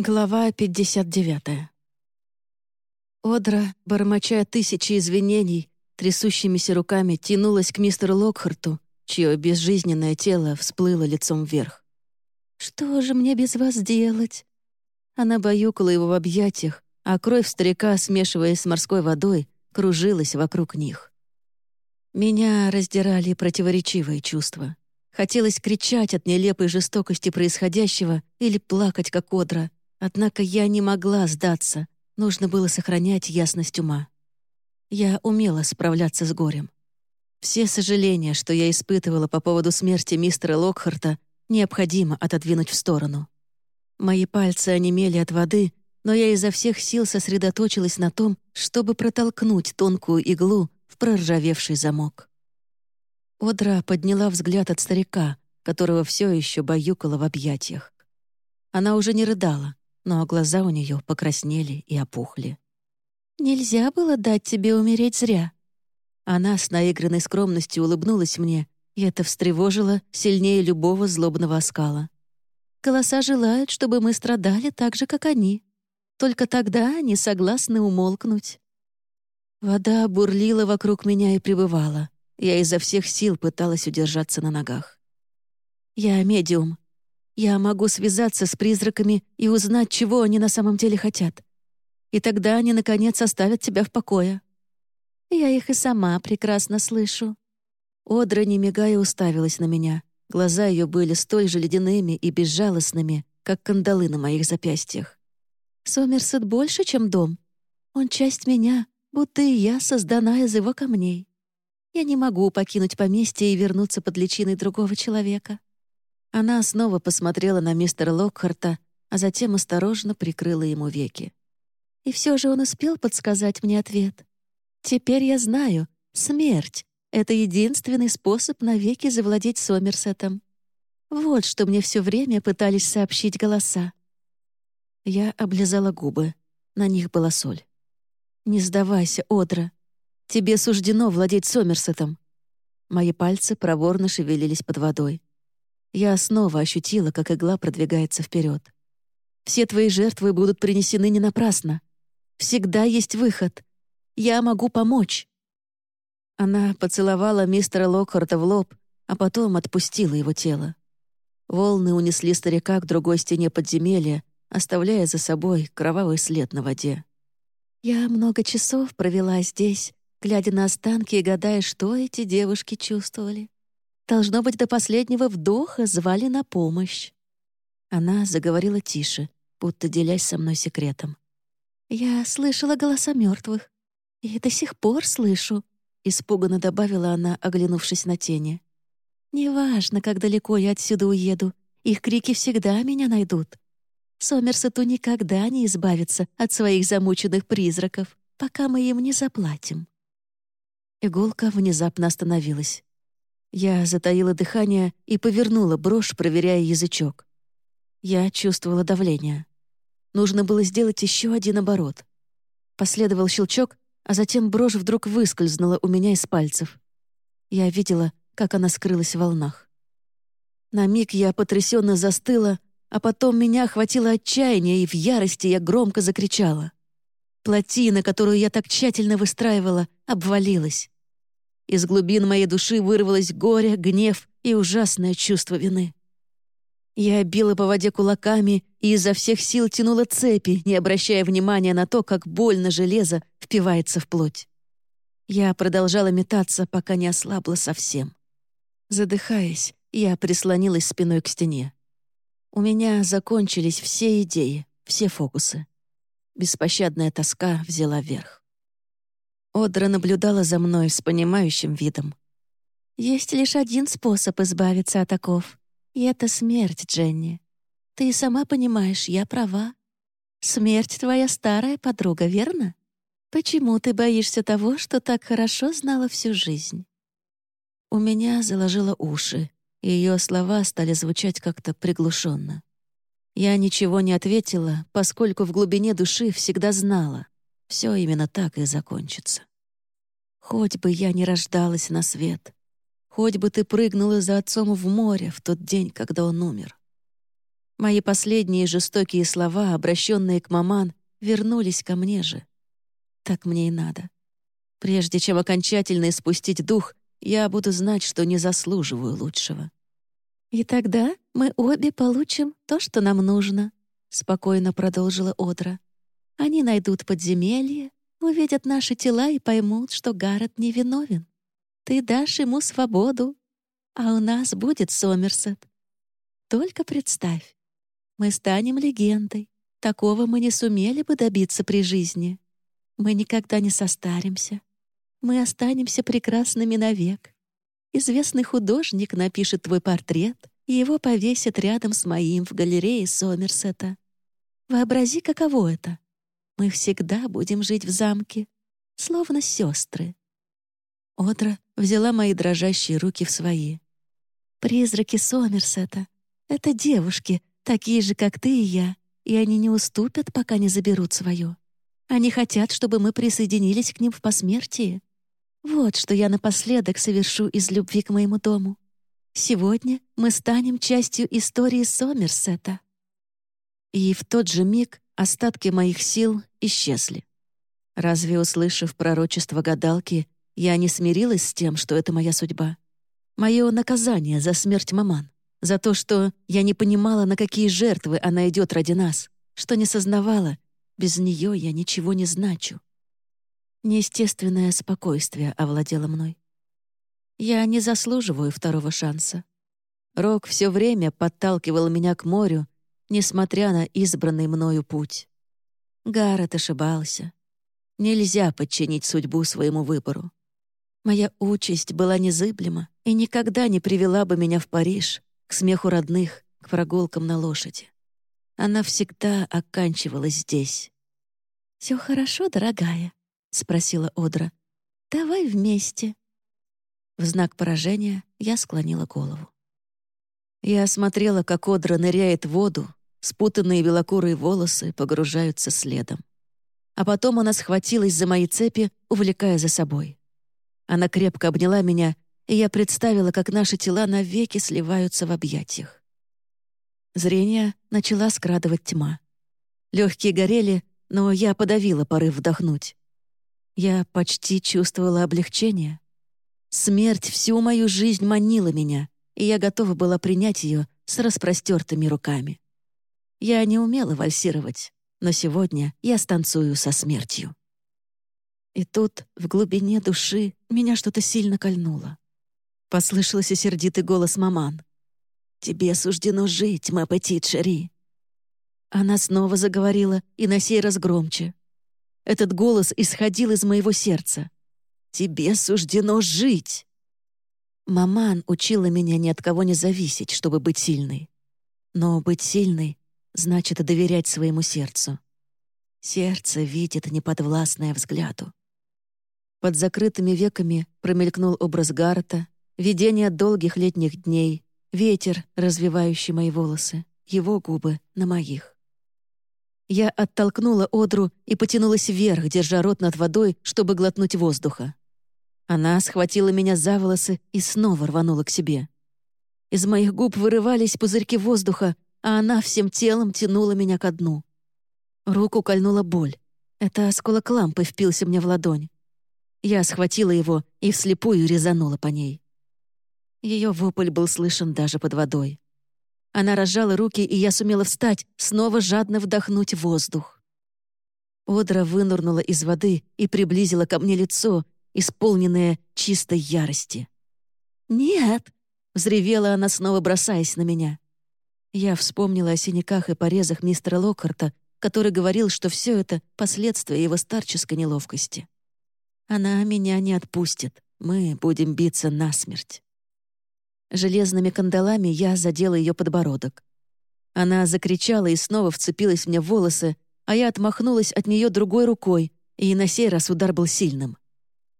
Глава 59. Одра, бормоча тысячи извинений, трясущимися руками тянулась к мистеру Локхарту, чье безжизненное тело всплыло лицом вверх. «Что же мне без вас делать?» Она баюкала его в объятиях, а кровь старика, смешиваясь с морской водой, кружилась вокруг них. Меня раздирали противоречивые чувства. Хотелось кричать от нелепой жестокости происходящего или плакать, как Одра — Однако я не могла сдаться, нужно было сохранять ясность ума. Я умела справляться с горем. Все сожаления, что я испытывала по поводу смерти мистера Локхарта, необходимо отодвинуть в сторону. Мои пальцы онемели от воды, но я изо всех сил сосредоточилась на том, чтобы протолкнуть тонкую иглу в проржавевший замок. Одра подняла взгляд от старика, которого все еще баюкала в объятиях. Она уже не рыдала, но глаза у нее покраснели и опухли. «Нельзя было дать тебе умереть зря». Она с наигранной скромностью улыбнулась мне, и это встревожило сильнее любого злобного оскала. «Голоса желают, чтобы мы страдали так же, как они. Только тогда они согласны умолкнуть». Вода бурлила вокруг меня и пребывала. Я изо всех сил пыталась удержаться на ногах. «Я медиум», я могу связаться с призраками и узнать, чего они на самом деле хотят. И тогда они, наконец, оставят тебя в покое. Я их и сама прекрасно слышу». Одра, не мигая, уставилась на меня. Глаза ее были столь же ледяными и безжалостными, как кандалы на моих запястьях. «Сомерсет больше, чем дом. Он часть меня, будто и я создана из его камней. Я не могу покинуть поместье и вернуться под личиной другого человека. Она снова посмотрела на мистера Локхарта, а затем осторожно прикрыла ему веки. И все же он успел подсказать мне ответ. «Теперь я знаю, смерть — это единственный способ навеки завладеть Сомерсетом. Вот что мне все время пытались сообщить голоса». Я облизала губы. На них была соль. «Не сдавайся, Одра. Тебе суждено владеть Сомерсетом». Мои пальцы проворно шевелились под водой. Я снова ощутила, как игла продвигается вперед. Все твои жертвы будут принесены не напрасно. Всегда есть выход. Я могу помочь. Она поцеловала мистера Локхарта в лоб, а потом отпустила его тело. Волны унесли старика к другой стене подземелья, оставляя за собой кровавый след на воде. Я много часов провела здесь, глядя на останки и гадая, что эти девушки чувствовали. Должно быть, до последнего вдоха звали на помощь. Она заговорила тише, будто делясь со мной секретом. «Я слышала голоса мертвых. И до сих пор слышу», — испуганно добавила она, оглянувшись на тени. «Неважно, как далеко я отсюда уеду, их крики всегда меня найдут. Сомерсету никогда не избавиться от своих замученных призраков, пока мы им не заплатим». Иголка внезапно остановилась. Я затаила дыхание и повернула брошь, проверяя язычок. Я чувствовала давление. Нужно было сделать еще один оборот. Последовал щелчок, а затем брошь вдруг выскользнула у меня из пальцев. Я видела, как она скрылась в волнах. На миг я потрясенно застыла, а потом меня охватило отчаяние, и в ярости я громко закричала. Плотина, которую я так тщательно выстраивала, обвалилась. Из глубин моей души вырвалось горе, гнев и ужасное чувство вины. Я била по воде кулаками и изо всех сил тянула цепи, не обращая внимания на то, как больно железо впивается в плоть. Я продолжала метаться, пока не ослабла совсем. Задыхаясь, я прислонилась спиной к стене. У меня закончились все идеи, все фокусы. Беспощадная тоска взяла верх. Одра наблюдала за мной с понимающим видом. «Есть лишь один способ избавиться от оков, и это смерть, Дженни. Ты сама понимаешь, я права. Смерть — твоя старая подруга, верно? Почему ты боишься того, что так хорошо знала всю жизнь?» У меня заложило уши, и ее слова стали звучать как-то приглушенно. Я ничего не ответила, поскольку в глубине души всегда знала. Все именно так и закончится. Хоть бы я не рождалась на свет, хоть бы ты прыгнула за отцом в море в тот день, когда он умер. Мои последние жестокие слова, обращенные к маман, вернулись ко мне же. Так мне и надо. Прежде чем окончательно испустить дух, я буду знать, что не заслуживаю лучшего. «И тогда мы обе получим то, что нам нужно», — спокойно продолжила Одра. «Они найдут подземелье, увидят наши тела и поймут, что Гаррет невиновен. Ты дашь ему свободу, а у нас будет Сомерсет. Только представь, мы станем легендой. Такого мы не сумели бы добиться при жизни. Мы никогда не состаримся. Мы останемся прекрасными навек. Известный художник напишет твой портрет, и его повесят рядом с моим в галерее Сомерсета. Вообрази, каково это. Мы всегда будем жить в замке, словно сестры. Одра взяла мои дрожащие руки в свои. «Призраки Сомерсета — это девушки, такие же, как ты и я, и они не уступят, пока не заберут свое. Они хотят, чтобы мы присоединились к ним в посмертии. Вот что я напоследок совершу из любви к моему дому. Сегодня мы станем частью истории Сомерсета». И в тот же миг остатки моих сил исчезли. Разве, услышав пророчество гадалки, я не смирилась с тем, что это моя судьба? Мое наказание за смерть маман, за то, что я не понимала, на какие жертвы она идет ради нас, что не сознавала, без нее я ничего не значу. Неестественное спокойствие овладело мной. Я не заслуживаю второго шанса. Рок все время подталкивал меня к морю, несмотря на избранный мною путь. Гаррет ошибался. Нельзя подчинить судьбу своему выбору. Моя участь была незыблема и никогда не привела бы меня в Париж, к смеху родных, к прогулкам на лошади. Она всегда оканчивалась здесь. «Все хорошо, дорогая?» — спросила Одра. «Давай вместе». В знак поражения я склонила голову. Я смотрела, как Одра ныряет в воду, спутанные белокурые волосы погружаются следом. А потом она схватилась за мои цепи, увлекая за собой. Она крепко обняла меня, и я представила, как наши тела навеки сливаются в объятиях. Зрение начала скрадывать тьма. Легкие горели, но я подавила порыв вдохнуть. Я почти чувствовала облегчение. Смерть всю мою жизнь манила меня, и я готова была принять ее с распростертыми руками. Я не умела вальсировать, но сегодня я станцую со смертью. И тут, в глубине души, меня что-то сильно кольнуло. Послышался сердитый голос маман. «Тебе суждено жить, ма петит Шери». Она снова заговорила, и на сей раз громче. Этот голос исходил из моего сердца. «Тебе суждено жить!» Маман учила меня ни от кого не зависеть, чтобы быть сильной. Но быть сильной значит доверять своему сердцу. Сердце видит неподвластное взгляду. Под закрытыми веками промелькнул образ Гарта, видение долгих летних дней, ветер, развивающий мои волосы, его губы на моих. Я оттолкнула Одру и потянулась вверх, держа рот над водой, чтобы глотнуть воздуха. Она схватила меня за волосы и снова рванула к себе. Из моих губ вырывались пузырьки воздуха, а она всем телом тянула меня ко дну. Руку кольнула боль. Это осколок лампы впился мне в ладонь. Я схватила его и вслепую резанула по ней. Ее вопль был слышен даже под водой. Она разжала руки, и я сумела встать, снова жадно вдохнуть воздух. Одра вынырнула из воды и приблизила ко мне лицо, исполненное чистой ярости. «Нет!» — взревела она, снова бросаясь на меня. Я вспомнила о синяках и порезах мистера Локхарта, который говорил, что все это — последствия его старческой неловкости. Она меня не отпустит. Мы будем биться насмерть. Железными кандалами я задела ее подбородок. Она закричала и снова вцепилась мне в волосы, а я отмахнулась от нее другой рукой, и на сей раз удар был сильным.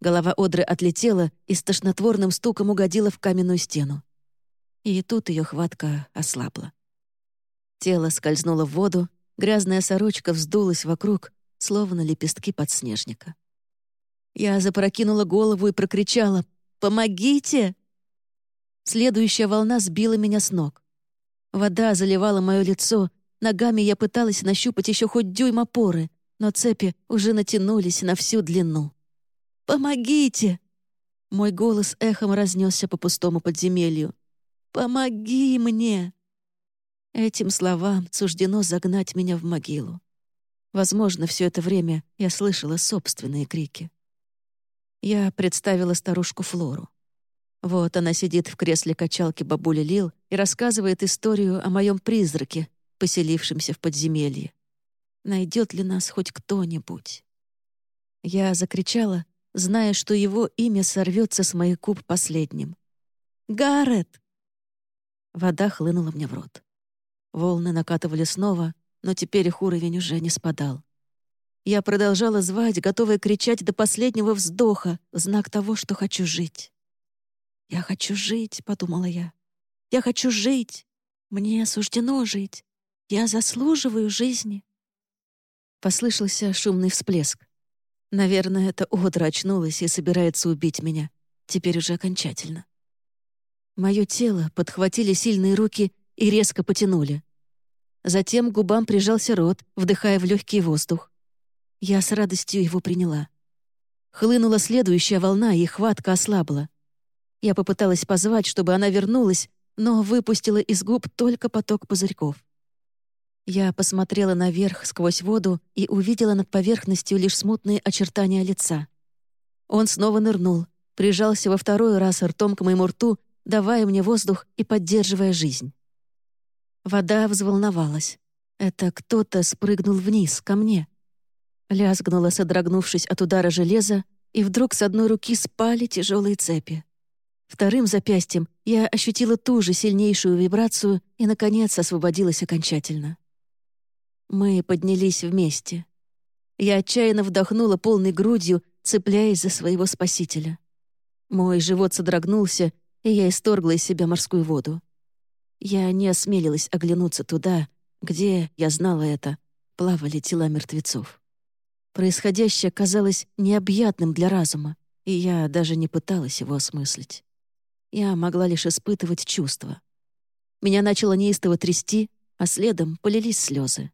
Голова Одры отлетела и с тошнотворным стуком угодила в каменную стену. И тут ее хватка ослабла. Тело скользнуло в воду, грязная сорочка вздулась вокруг, словно лепестки подснежника. Я запрокинула голову и прокричала «Помогите!» Следующая волна сбила меня с ног. Вода заливала мое лицо, ногами я пыталась нащупать еще хоть дюйм опоры, но цепи уже натянулись на всю длину. «Помогите!» Мой голос эхом разнесся по пустому подземелью. «Помоги мне!» Этим словам суждено загнать меня в могилу. Возможно, все это время я слышала собственные крики. Я представила старушку Флору. Вот она сидит в кресле качалки бабули Лил и рассказывает историю о моем призраке, поселившемся в подземелье. Найдет ли нас хоть кто-нибудь? Я закричала, зная, что его имя сорвется с моих губ последним. «Гаррет!» Вода хлынула мне в рот. Волны накатывали снова, но теперь их уровень уже не спадал. Я продолжала звать, готовая кричать до последнего вздоха, знак того, что хочу жить. «Я хочу жить», — подумала я. «Я хочу жить. Мне суждено жить. Я заслуживаю жизни». Послышался шумный всплеск. Наверное, это Одра очнулась и собирается убить меня. Теперь уже окончательно. Мое тело подхватили сильные руки и резко потянули. Затем к губам прижался рот, вдыхая в легкий воздух. Я с радостью его приняла. Хлынула следующая волна, и хватка ослабла. Я попыталась позвать, чтобы она вернулась, но выпустила из губ только поток пузырьков. Я посмотрела наверх сквозь воду и увидела над поверхностью лишь смутные очертания лица. Он снова нырнул, прижался во второй раз ртом к моему рту, давая мне воздух и поддерживая жизнь. Вода взволновалась. Это кто-то спрыгнул вниз, ко мне. Лязгнула, содрогнувшись от удара железа, и вдруг с одной руки спали тяжелые цепи. Вторым запястьем я ощутила ту же сильнейшую вибрацию и, наконец, освободилась окончательно. Мы поднялись вместе. Я отчаянно вдохнула полной грудью, цепляясь за своего спасителя. Мой живот содрогнулся, и я исторгла из себя морскую воду. Я не осмелилась оглянуться туда, где, я знала это, плавали тела мертвецов. Происходящее казалось необъятным для разума, и я даже не пыталась его осмыслить. Я могла лишь испытывать чувства. Меня начало неистово трясти, а следом полились слезы.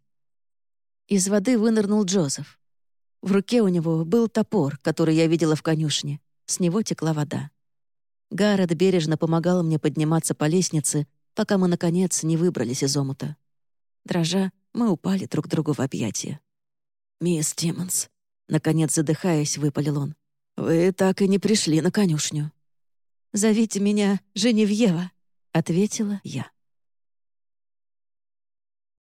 Из воды вынырнул Джозеф. В руке у него был топор, который я видела в конюшне. С него текла вода. Гаррет бережно помогал мне подниматься по лестнице, пока мы, наконец, не выбрались из омута. Дрожа, мы упали друг другу в объятия. «Мисс Тиммонс», — наконец задыхаясь, выпалил он, «вы так и не пришли на конюшню». «Зовите меня Женевьева», — ответила я.